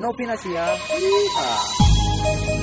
Novinasia. Yeehaw.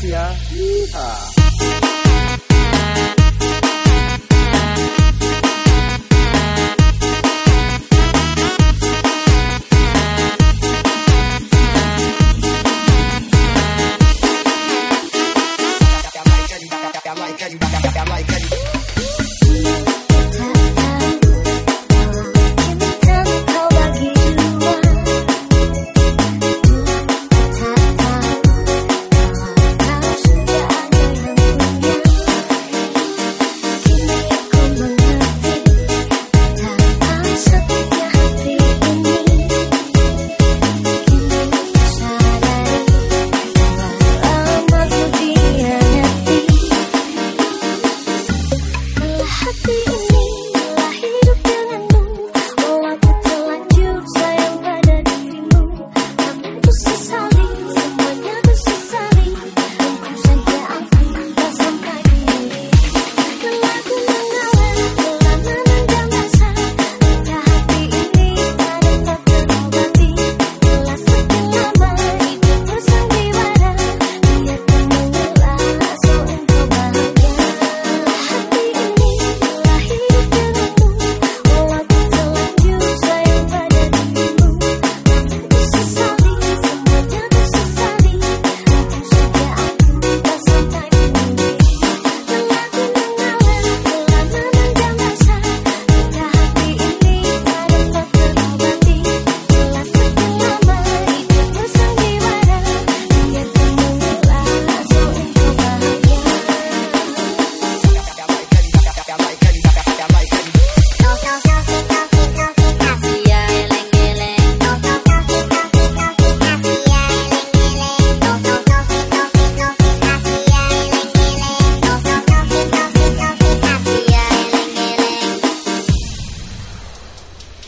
gracias. Yeehaw.